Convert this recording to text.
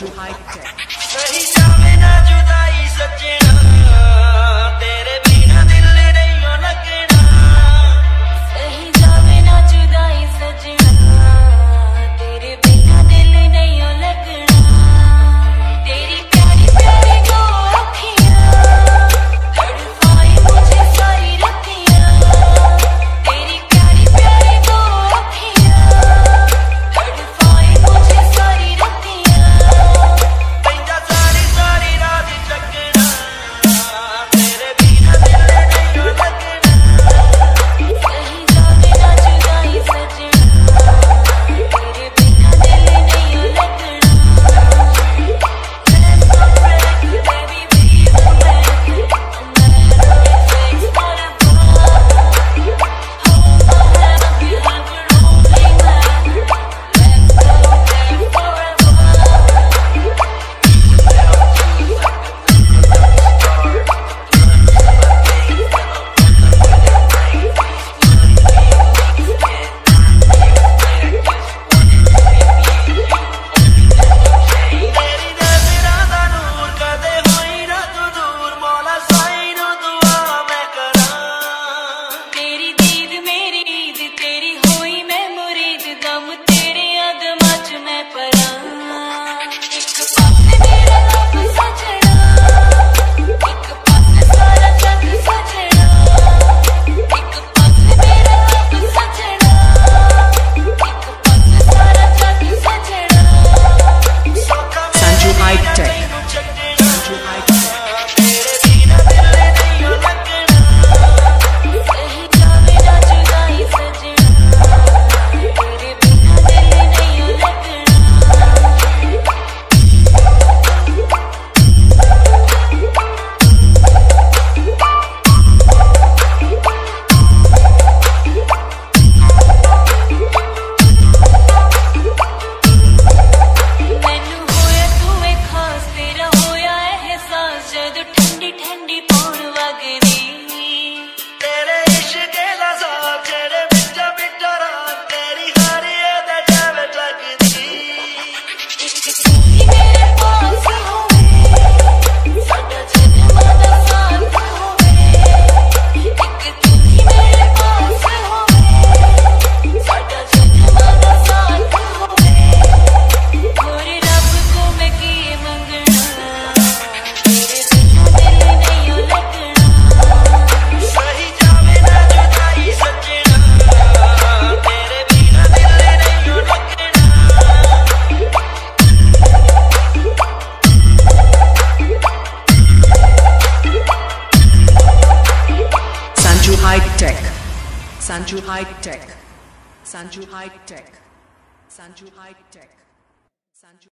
would you like? Mike Dick. Sanju High Tech. Sanju High Tech. Sanju High Tech. Sanju